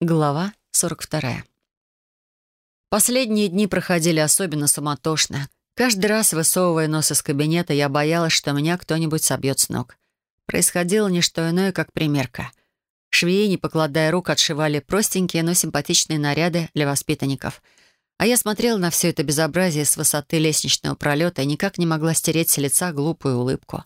Глава 42. Последние дни проходили особенно суматошно. Каждый раз, высовывая нос из кабинета, я боялась, что меня кто-нибудь собьет с ног. Происходило не что иное, как примерка. Швеи, не покладая рук, отшивали простенькие, но симпатичные наряды для воспитанников. А я смотрела на все это безобразие с высоты лестничного пролета и никак не могла стереть с лица глупую улыбку.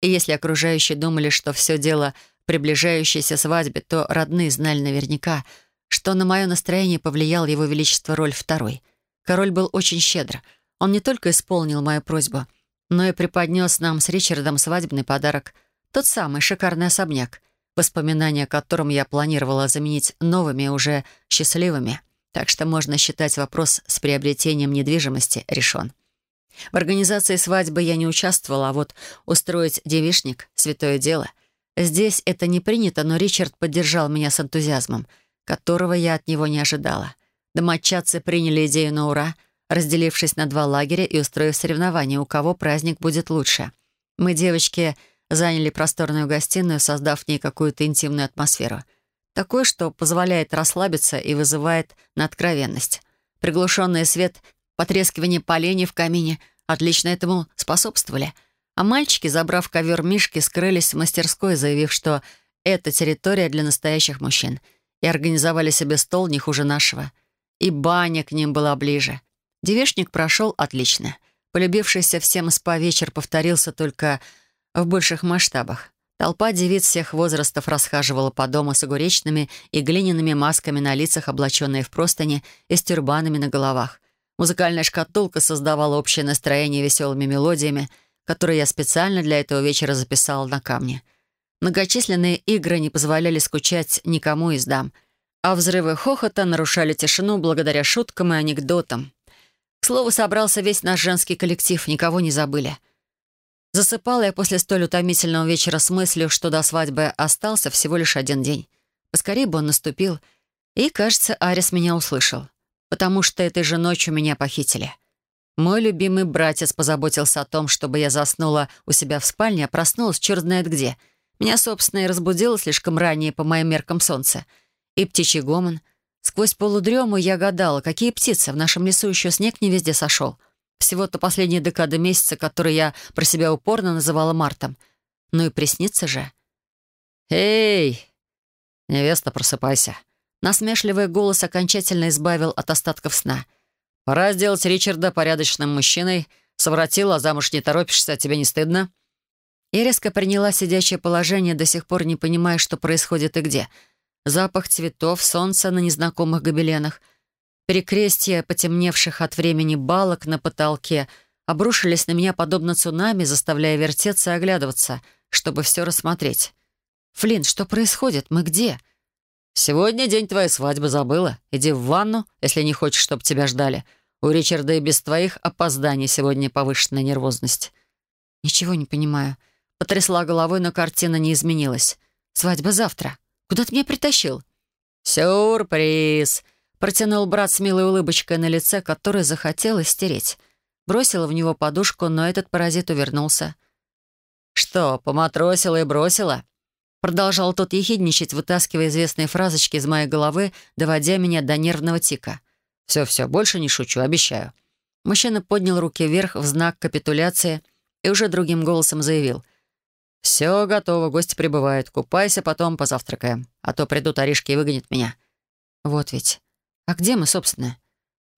И если окружающие думали, что все дело приближающейся свадьбе, то родные знали наверняка, что на мое настроение повлиял его величество роль второй. Король был очень щедр. Он не только исполнил мою просьбу, но и преподнес нам с Ричардом свадебный подарок. Тот самый шикарный особняк, воспоминания о котором я планировала заменить новыми, уже счастливыми. Так что можно считать вопрос с приобретением недвижимости решен. В организации свадьбы я не участвовала, а вот устроить девишник — святое дело — Здесь это не принято, но Ричард поддержал меня с энтузиазмом, которого я от него не ожидала. Домочадцы приняли идею на ура, разделившись на два лагеря и устроив соревнования, у кого праздник будет лучше. Мы, девочки, заняли просторную гостиную, создав в ней какую-то интимную атмосферу. Такое, что позволяет расслабиться и вызывает на откровенность. Приглушенный свет, потрескивание поленьев в камине отлично этому способствовали — а мальчики, забрав ковер Мишки, скрылись в мастерской, заявив, что это территория для настоящих мужчин, и организовали себе стол не хуже нашего. И баня к ним была ближе. Девешник прошел отлично. Полюбившийся всем спа-вечер повторился только в больших масштабах. Толпа девиц всех возрастов расхаживала по дому с огуречными и глиняными масками на лицах, облаченные в простыни и с тюрбанами на головах. Музыкальная шкатулка создавала общее настроение веселыми мелодиями — который я специально для этого вечера записал на камне. Многочисленные игры не позволяли скучать никому из дам, а взрывы хохота нарушали тишину благодаря шуткам и анекдотам. К слову, собрался весь наш женский коллектив, никого не забыли. Засыпала я после столь утомительного вечера с мыслью, что до свадьбы остался всего лишь один день. Поскорее бы он наступил, и, кажется, Арис меня услышал, потому что этой же ночью меня похитили — мой любимый братец позаботился о том, чтобы я заснула у себя в спальне, а проснулась черт знает где. Меня, собственно, и разбудило слишком ранее по моим меркам солнца. И птичий гомон. Сквозь полудрему я гадала, какие птицы. В нашем лесу еще снег не везде сошел. Всего-то последние декады месяца, которые я про себя упорно называла мартом. Ну и приснится же. «Эй, невеста, просыпайся!» Насмешливый голос окончательно избавил от остатков сна — Пора сделать Ричарда порядочным мужчиной. Совратил, а замуж не торопишься, а тебе не стыдно?» Я резко приняла сидящее положение, до сих пор не понимая, что происходит и где. Запах цветов, солнца на незнакомых гобеленах, перекрестья потемневших от времени балок на потолке обрушились на меня подобно цунами, заставляя вертеться и оглядываться, чтобы все рассмотреть. «Флинн, что происходит? Мы где?» «Сегодня день твоей свадьбы забыла. Иди в ванну, если не хочешь, чтобы тебя ждали. У Ричарда и без твоих опозданий сегодня повышенная нервозность». «Ничего не понимаю». Потрясла головой, но картина не изменилась. «Свадьба завтра. Куда ты меня притащил?» «Сюрприз!» Протянул брат с милой улыбочкой на лице, которую захотела стереть. Бросила в него подушку, но этот паразит увернулся. «Что, поматросила и бросила?» Продолжал тот ехидничать, вытаскивая известные фразочки из моей головы, доводя меня до нервного тика. «Все-все, больше не шучу, обещаю». Мужчина поднял руки вверх в знак капитуляции и уже другим голосом заявил. «Все готово, гости прибывают. Купайся, потом позавтракаем. А то придут оришки и выгонят меня». «Вот ведь. А где мы, собственно?»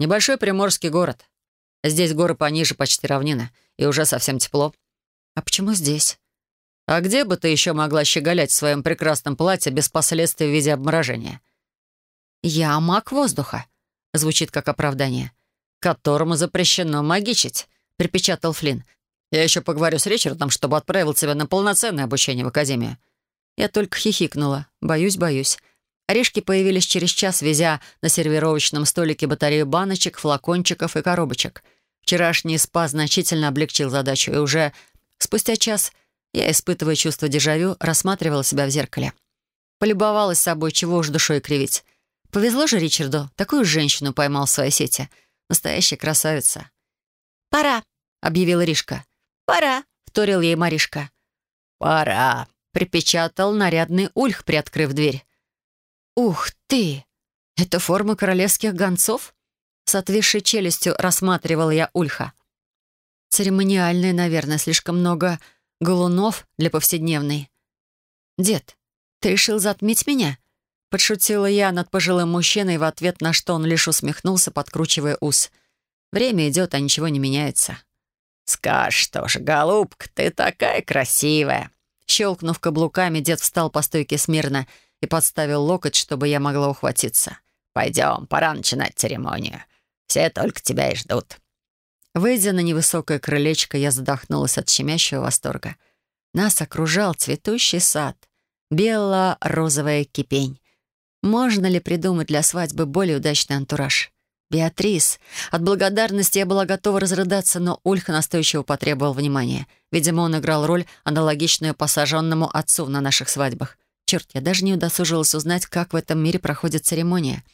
«Небольшой приморский город. Здесь горы пониже, почти равнина, и уже совсем тепло». «А почему здесь?» А где бы ты еще могла щеголять в своем прекрасном платье без последствий в виде обморожения? «Я маг воздуха», — звучит как оправдание. «Которому запрещено магичить», — припечатал Флинн. «Я еще поговорю с Ричардом, чтобы отправил тебя на полноценное обучение в Академию». Я только хихикнула. Боюсь, боюсь. Орешки появились через час, везя на сервировочном столике батарею баночек, флакончиков и коробочек. Вчерашний спа значительно облегчил задачу, и уже спустя час — я, испытывая чувство дежавю, рассматривала себя в зеркале. Полюбовалась собой, чего уж душой кривить. Повезло же Ричарду, такую женщину поймал в своей сети. Настоящая красавица. «Пора», — объявила Ришка. «Пора», — вторил ей Маришка. «Пора», — припечатал нарядный ульх, приоткрыв дверь. «Ух ты!» Это форма королевских гонцов? С отвисшей челюстью рассматривал я Ульха. Церемониальная, наверное, слишком много галунов для повседневной. «Дед, ты решил затмить меня?» Подшутила я над пожилым мужчиной в ответ, на что он лишь усмехнулся, подкручивая ус. «Время идет, а ничего не меняется». «Скажешь, что ж, голубка, ты такая красивая!» Щелкнув каблуками, дед встал по стойке смирно и подставил локоть, чтобы я могла ухватиться. «Пойдем, пора начинать церемонию. Все только тебя и ждут». Выйдя на невысокое крылечко, я задохнулась от щемящего восторга. Нас окружал цветущий сад, бело-розовая кипень. Можно ли придумать для свадьбы более удачный антураж? Беатрис. От благодарности я была готова разрыдаться, но Ульха настойчиво потребовал внимания. Видимо, он играл роль, аналогичную посаженному отцу на наших свадьбах. Черт, я даже не удосужилась узнать, как в этом мире проходит церемония.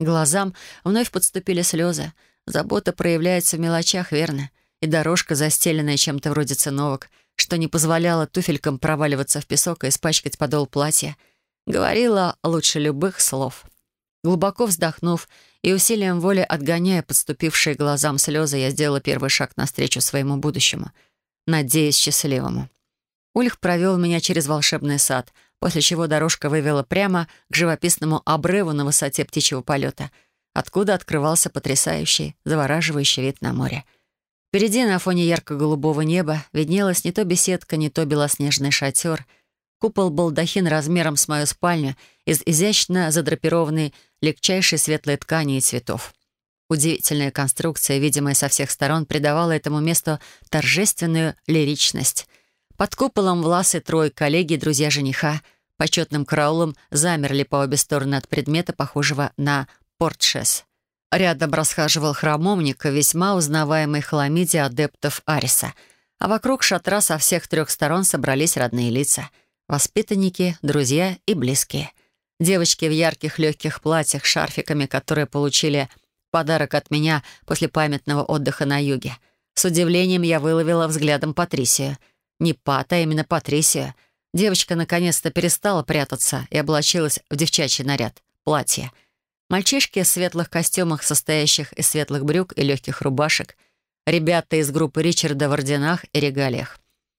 Глазам вновь подступили слезы. Забота проявляется в мелочах, верно? И дорожка, застеленная чем-то вроде циновок, что не позволяла туфелькам проваливаться в песок и испачкать подол платья, говорила лучше любых слов. Глубоко вздохнув и усилием воли отгоняя подступившие глазам слезы, я сделала первый шаг навстречу своему будущему, надеясь счастливому. Ульх провел меня через волшебный сад, после чего дорожка вывела прямо к живописному обрыву на высоте птичьего полета, откуда открывался потрясающий, завораживающий вид на море. Впереди на фоне ярко-голубого неба виднелась не то беседка, не то белоснежный шатер. Купол балдахин размером с мою спальню из изящно задрапированной легчайшей светлой ткани и цветов. Удивительная конструкция, видимая со всех сторон, придавала этому месту торжественную лиричность. Под куполом власы трое коллеги и друзья жениха почетным караулом замерли по обе стороны от предмета, похожего на портшес. Рядом расхаживал храмовник весьма узнаваемой хламиде адептов Ариса, а вокруг шатра со всех трех сторон собрались родные лица — воспитанники, друзья и близкие. Девочки в ярких легких платьях шарфиками, которые получили подарок от меня после памятного отдыха на юге. С удивлением я выловила взглядом Патрисию — не Пат, а именно Патрисия. Девочка наконец-то перестала прятаться и облачилась в девчачий наряд — платье. Мальчишки в светлых костюмах, состоящих из светлых брюк и легких рубашек. Ребята из группы Ричарда в орденах и регалиях.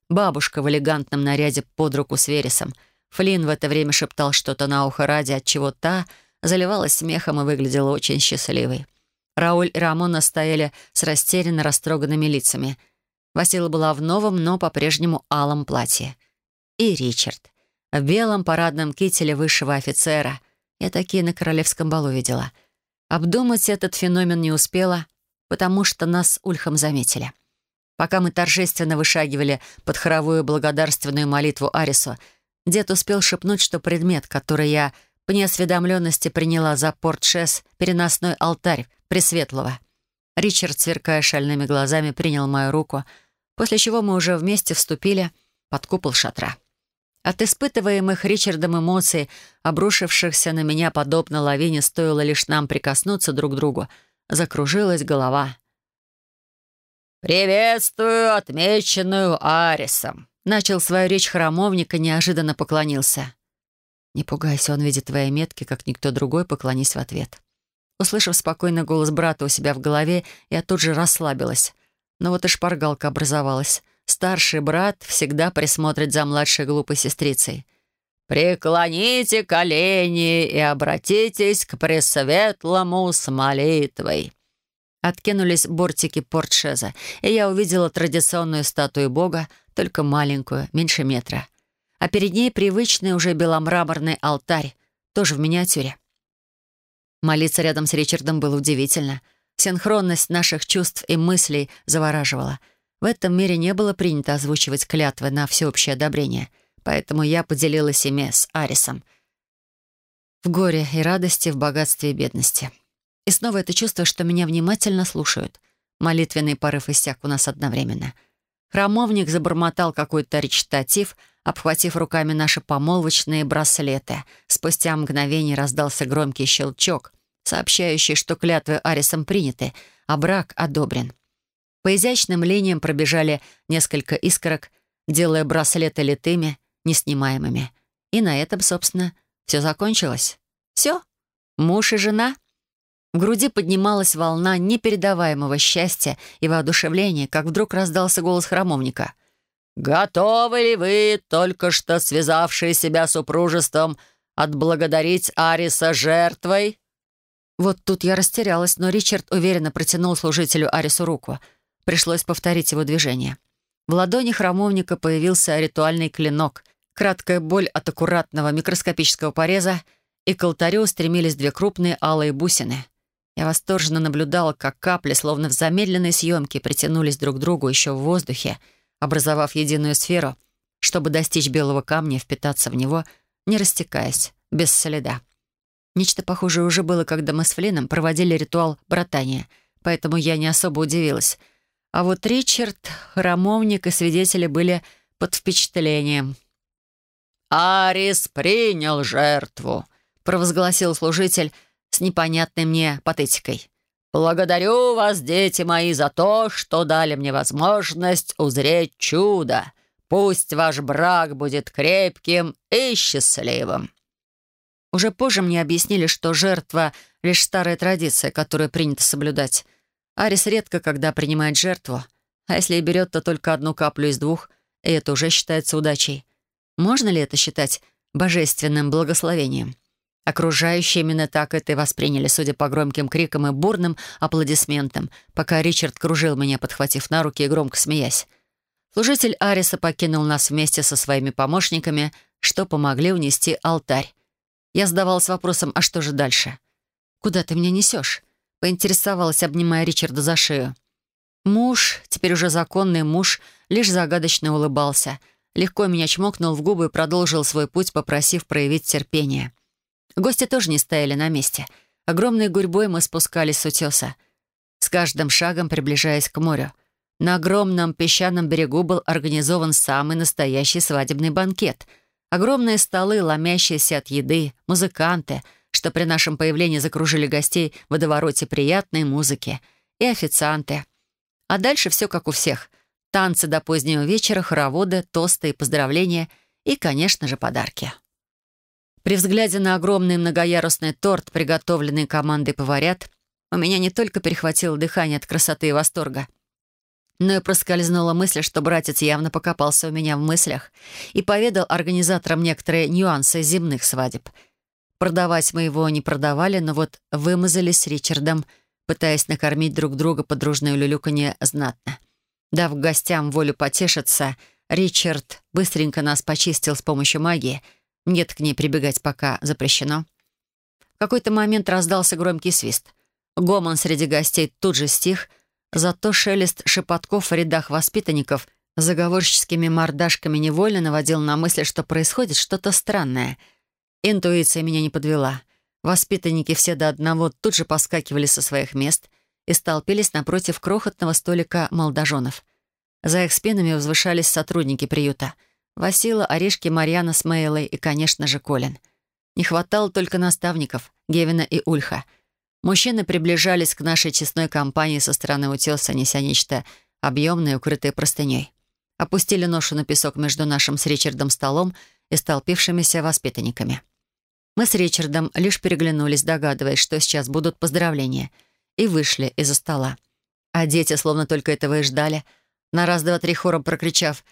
Бабушка в элегантном наряде под руку с Вересом. Флинн в это время шептал что-то на ухо ради, от чего та заливалась смехом и выглядела очень счастливой. Рауль и Рамона стояли с растерянно растроганными лицами — Васила была в новом, но по-прежнему алом платье. И Ричард. В белом парадном кителе высшего офицера. Я такие на королевском балу видела. Обдумать этот феномен не успела, потому что нас Ульхом заметили. Пока мы торжественно вышагивали под хоровую благодарственную молитву Арису, дед успел шепнуть, что предмет, который я по неосведомленности приняла за портшес, переносной алтарь Пресветлого — Ричард, сверкая шальными глазами, принял мою руку, после чего мы уже вместе вступили под купол шатра. От испытываемых Ричардом эмоций, обрушившихся на меня подобно лавине, стоило лишь нам прикоснуться друг к другу, закружилась голова. «Приветствую отмеченную Арисом!» Начал свою речь храмовник и неожиданно поклонился. «Не пугайся, он видит твои метки, как никто другой, поклонись в ответ». Услышав спокойный голос брата у себя в голове, я тут же расслабилась. Но вот и шпаргалка образовалась. Старший брат всегда присмотрит за младшей глупой сестрицей. «Преклоните колени и обратитесь к Пресветлому с молитвой». Откинулись бортики портшеза, и я увидела традиционную статую бога, только маленькую, меньше метра. А перед ней привычный уже беломраморный алтарь, тоже в миниатюре. Молиться рядом с Ричардом было удивительно. Синхронность наших чувств и мыслей завораживала. В этом мире не было принято озвучивать клятвы на всеобщее одобрение, поэтому я поделилась ими с Арисом. В горе и радости, в богатстве и бедности. И снова это чувство, что меня внимательно слушают. Молитвенный порыв иссяк у нас одновременно. Храмовник забормотал какой-то речитатив, обхватив руками наши помолвочные браслеты. Спустя мгновение раздался громкий щелчок, сообщающий, что клятвы Арисом приняты, а брак одобрен. По изящным линиям пробежали несколько искорок, делая браслеты литыми, неснимаемыми. И на этом, собственно, все закончилось. Все. Муж и жена? В груди поднималась волна непередаваемого счастья и воодушевления, как вдруг раздался голос храмовника. «Готовы ли вы, только что связавшие себя супружеством, отблагодарить Ариса жертвой?» Вот тут я растерялась, но Ричард уверенно протянул служителю Арису руку. Пришлось повторить его движение. В ладони храмовника появился ритуальный клинок. Краткая боль от аккуратного микроскопического пореза, и к алтарю устремились две крупные алые бусины. Я восторженно наблюдала, как капли, словно в замедленной съемке, притянулись друг к другу еще в воздухе, образовав единую сферу, чтобы достичь белого камня и впитаться в него, не растекаясь, без следа. Нечто похожее уже было, когда мы с Флином проводили ритуал братания, поэтому я не особо удивилась. А вот Ричард, храмовник и свидетели были под впечатлением. «Арис принял жертву», — провозгласил служитель с непонятной мне патетикой. «Благодарю вас, дети мои, за то, что дали мне возможность узреть чудо. Пусть ваш брак будет крепким и счастливым». Уже позже мне объяснили, что жертва — лишь старая традиция, которую принято соблюдать. Арис редко когда принимает жертву, а если и берет, то только одну каплю из двух, и это уже считается удачей. Можно ли это считать божественным благословением? Окружающие именно так это и восприняли, судя по громким крикам и бурным аплодисментам, пока Ричард кружил меня, подхватив на руки и громко смеясь. Служитель Ариса покинул нас вместе со своими помощниками, что помогли унести алтарь. Я задавалась вопросом, а что же дальше? «Куда ты меня несешь?» Поинтересовалась, обнимая Ричарда за шею. Муж, теперь уже законный муж, лишь загадочно улыбался. Легко меня чмокнул в губы и продолжил свой путь, попросив проявить терпение. Гости тоже не стояли на месте. Огромной гурьбой мы спускались с утеса, с каждым шагом приближаясь к морю. На огромном песчаном берегу был организован самый настоящий свадебный банкет — Огромные столы, ломящиеся от еды, музыканты, что при нашем появлении закружили гостей в водовороте приятной музыки, и официанты. А дальше все как у всех. Танцы до позднего вечера, хороводы, тосты и поздравления и, конечно же, подарки. При взгляде на огромный многоярусный торт, приготовленный командой поварят, у меня не только перехватило дыхание от красоты и восторга — но и проскользнула мысль, что братец явно покопался у меня в мыслях и поведал организаторам некоторые нюансы земных свадеб. Продавать мы его не продавали, но вот вымазались с Ричардом, пытаясь накормить друг друга под дружное люлюканье знатно. Дав гостям волю потешиться, Ричард быстренько нас почистил с помощью магии. Нет к ней прибегать пока запрещено. В какой-то момент раздался громкий свист. Гомон среди гостей тут же стих — Зато шелест шепотков в рядах воспитанников заговорческими мордашками невольно наводил на мысль, что происходит что-то странное. Интуиция меня не подвела. Воспитанники все до одного тут же поскакивали со своих мест и столпились напротив крохотного столика молодоженов. За их спинами возвышались сотрудники приюта. Васила, Орешки, Марьяна с Мейлой и, конечно же, Колин. Не хватало только наставников, Гевина и Ульха — Мужчины приближались к нашей честной компании со стороны утеса, неся нечто объемное, укрытое простыней. Опустили ношу на песок между нашим с Ричардом столом и столпившимися воспитанниками. Мы с Ричардом лишь переглянулись, догадываясь, что сейчас будут поздравления, и вышли из-за стола. А дети словно только этого и ждали, на раз-два-три хором прокричав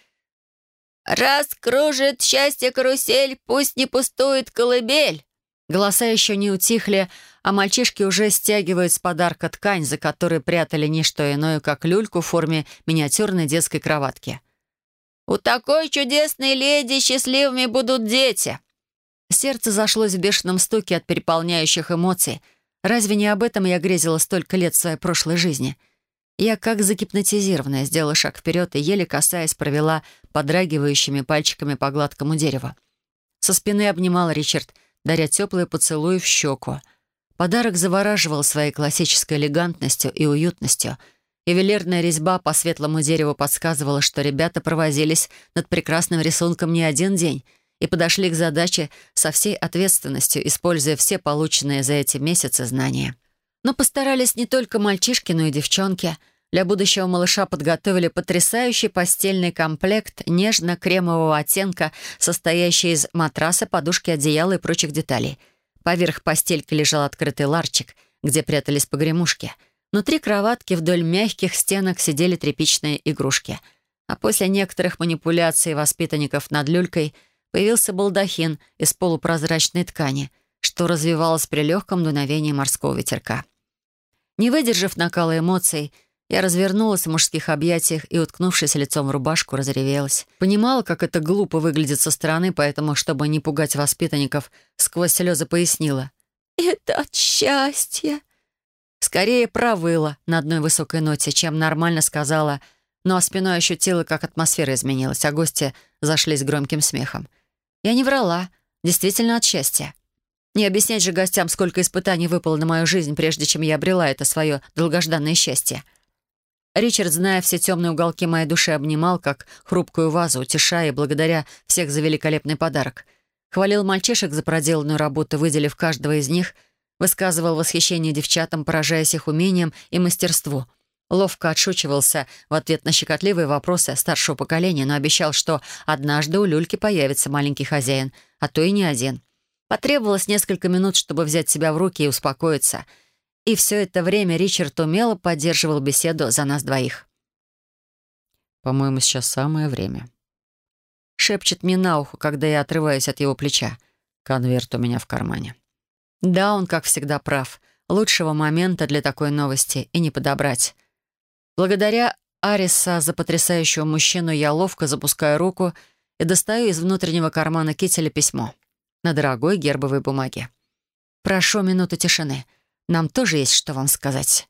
«Раскружит счастье карусель, пусть не пустует колыбель!» Голоса еще не утихли, а мальчишки уже стягивают с подарка ткань, за которой прятали не что иное, как люльку в форме миниатюрной детской кроватки. «У такой чудесной леди счастливыми будут дети!» Сердце зашлось в бешеном стуке от переполняющих эмоций. Разве не об этом я грезила столько лет в своей прошлой жизни? Я, как загипнотизированная, сделала шаг вперед и, еле касаясь, провела подрагивающими пальчиками по гладкому дереву. Со спины обнимал Ричард — даря теплые поцелуи в щеку. Подарок завораживал своей классической элегантностью и уютностью. Ювелирная резьба по светлому дереву подсказывала, что ребята провозились над прекрасным рисунком не один день и подошли к задаче со всей ответственностью, используя все полученные за эти месяцы знания. Но постарались не только мальчишки, но и девчонки — для будущего малыша подготовили потрясающий постельный комплект нежно-кремового оттенка, состоящий из матраса, подушки, одеяла и прочих деталей. Поверх постельки лежал открытый ларчик, где прятались погремушки. Внутри кроватки вдоль мягких стенок сидели тряпичные игрушки. А после некоторых манипуляций воспитанников над люлькой появился балдахин из полупрозрачной ткани, что развивалось при легком дуновении морского ветерка. Не выдержав накала эмоций, я развернулась в мужских объятиях и, уткнувшись лицом в рубашку, разревелась. Понимала, как это глупо выглядит со стороны, поэтому, чтобы не пугать воспитанников, сквозь слезы пояснила. «Это от счастья!» Скорее провыла на одной высокой ноте, чем нормально сказала, но ну, а спиной ощутила, как атмосфера изменилась, а гости зашлись громким смехом. Я не врала, действительно от счастья. Не объяснять же гостям, сколько испытаний выпало на мою жизнь, прежде чем я обрела это свое долгожданное счастье. Ричард, зная все темные уголки моей души, обнимал, как хрупкую вазу, утешая и благодаря всех за великолепный подарок. Хвалил мальчишек за проделанную работу, выделив каждого из них, высказывал восхищение девчатам, поражаясь их умением и мастерству. Ловко отшучивался в ответ на щекотливые вопросы старшего поколения, но обещал, что однажды у люльки появится маленький хозяин, а то и не один. Потребовалось несколько минут, чтобы взять себя в руки и успокоиться — и все это время Ричард умело поддерживал беседу за нас двоих. «По-моему, сейчас самое время». Шепчет мне на ухо, когда я отрываюсь от его плеча. Конверт у меня в кармане. Да, он, как всегда, прав. Лучшего момента для такой новости и не подобрать. Благодаря Ариса за потрясающего мужчину я ловко запускаю руку и достаю из внутреннего кармана кителя письмо на дорогой гербовой бумаге. Прошу минуту тишины — нам тоже есть что вам сказать».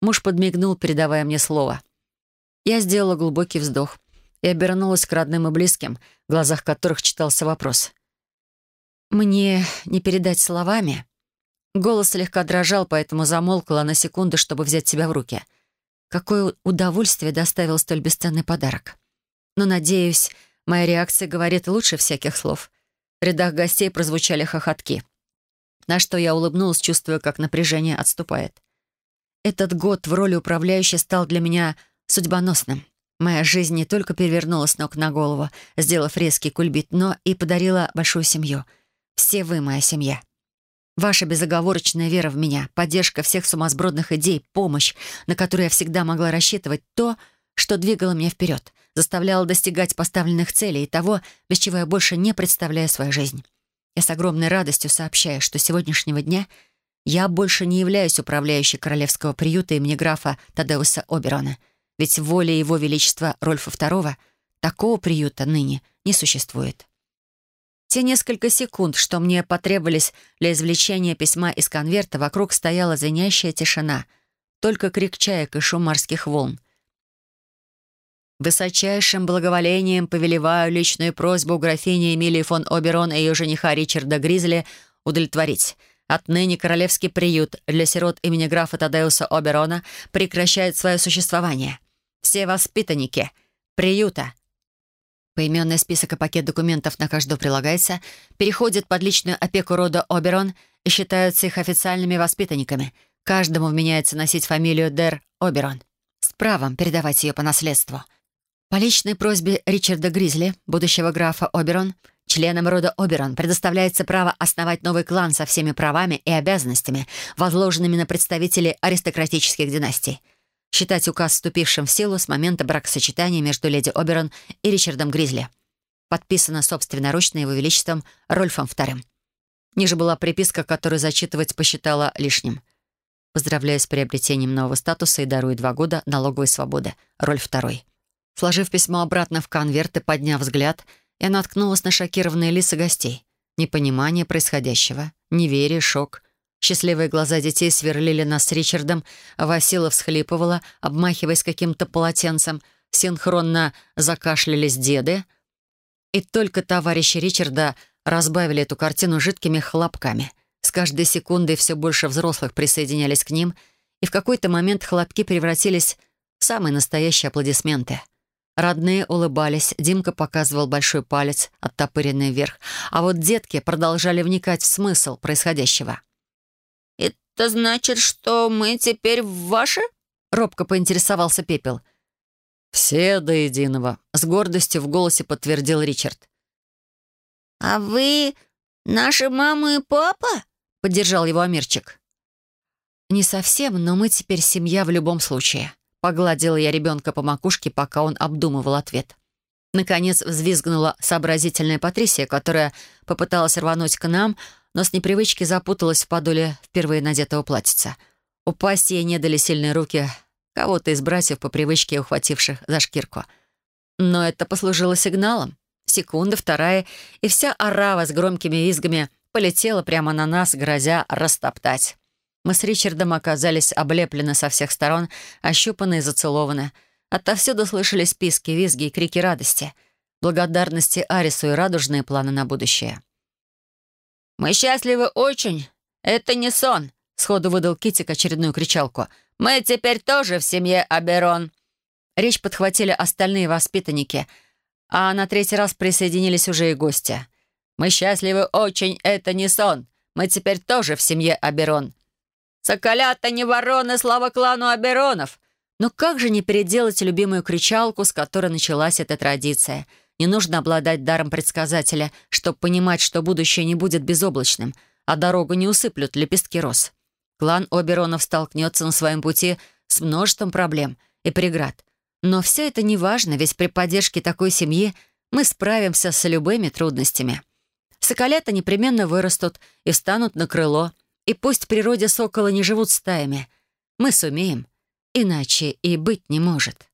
Муж подмигнул, передавая мне слово. Я сделала глубокий вздох и обернулась к родным и близким, в глазах которых читался вопрос. «Мне не передать словами?» Голос слегка дрожал, поэтому замолкла на секунду, чтобы взять себя в руки. Какое удовольствие доставил столь бесценный подарок. Но, надеюсь, моя реакция говорит лучше всяких слов. В рядах гостей прозвучали хохотки на что я улыбнулась, чувствуя, как напряжение отступает. Этот год в роли управляющей стал для меня судьбоносным. Моя жизнь не только перевернула с ног на голову, сделав резкий кульбит, но и подарила большую семью. Все вы моя семья. Ваша безоговорочная вера в меня, поддержка всех сумасбродных идей, помощь, на которую я всегда могла рассчитывать, то, что двигало меня вперед, заставляло достигать поставленных целей и того, без чего я больше не представляю свою жизнь. Я с огромной радостью сообщаю, что с сегодняшнего дня я больше не являюсь управляющей королевского приюта имени графа Тадеуса Оберона, ведь в воле его величества Рольфа II такого приюта ныне не существует. Те несколько секунд, что мне потребовались для извлечения письма из конверта, вокруг стояла звенящая тишина, только крик чаек и шум морских волн — Высочайшим благоволением повелеваю личную просьбу графини Эмилии фон Оберон и ее жениха Ричарда Гризли удовлетворить. Отныне королевский приют для сирот имени графа Тадеуса Оберона прекращает свое существование. Все воспитанники приюта Поименный список и пакет документов на каждого прилагается, переходят под личную опеку рода Оберон и считаются их официальными воспитанниками. Каждому вменяется носить фамилию Дер Оберон. С правом передавать ее по наследству. По личной просьбе Ричарда Гризли, будущего графа Оберон, членам рода Оберон предоставляется право основать новый клан со всеми правами и обязанностями, возложенными на представителей аристократических династий. Считать указ вступившим в силу с момента бракосочетания между леди Оберон и Ричардом Гризли. Подписано собственноручно его величеством Рольфом II. Ниже была приписка, которую зачитывать посчитала лишним. Поздравляю с приобретением нового статуса и дарую два года налоговой свободы. Рольф II. Сложив письмо обратно в конверт и подняв взгляд, я наткнулась на шокированные лица гостей. Непонимание происходящего, неверие, шок. Счастливые глаза детей сверлили нас с Ричардом, а Васила всхлипывала, обмахиваясь каким-то полотенцем. Синхронно закашлялись деды. И только товарищи Ричарда разбавили эту картину жидкими хлопками. С каждой секундой все больше взрослых присоединялись к ним, и в какой-то момент хлопки превратились в самые настоящие аплодисменты. Родные улыбались, Димка показывал большой палец, оттопыренный вверх, а вот детки продолжали вникать в смысл происходящего. «Это значит, что мы теперь ваши?» — робко поинтересовался Пепел. «Все до единого», — с гордостью в голосе подтвердил Ричард. «А вы наши мама и папа?» — поддержал его Амирчик. «Не совсем, но мы теперь семья в любом случае», — погладила я ребенка по макушке, пока он обдумывал ответ. Наконец взвизгнула сообразительная Патрисия, которая попыталась рвануть к нам, но с непривычки запуталась в подоле впервые надетого платьица. Упасть ей не дали сильные руки кого-то из братьев по привычке ухвативших за шкирку. Но это послужило сигналом. Секунда, вторая, и вся орава с громкими визгами полетела прямо на нас, грозя растоптать. Мы с Ричардом оказались облеплены со всех сторон, ощупаны и зацелованы — Отовсюду слышались писки, визги и крики радости, благодарности Арису и радужные планы на будущее. «Мы счастливы очень. Это не сон», — сходу выдал Китик очередную кричалку. «Мы теперь тоже в семье Аберон». Речь подхватили остальные воспитанники, а на третий раз присоединились уже и гости. «Мы счастливы очень. Это не сон. Мы теперь тоже в семье Аберон». «Соколята не вороны, слава клану Аберонов!» Но как же не переделать любимую кричалку, с которой началась эта традиция? Не нужно обладать даром предсказателя, чтобы понимать, что будущее не будет безоблачным, а дорогу не усыплют лепестки роз. Клан Оберонов столкнется на своем пути с множеством проблем и преград. Но все это не важно, ведь при поддержке такой семьи мы справимся с любыми трудностями. Соколята непременно вырастут и встанут на крыло, и пусть в природе сокола не живут стаями. Мы сумеем, Иначе и быть не может.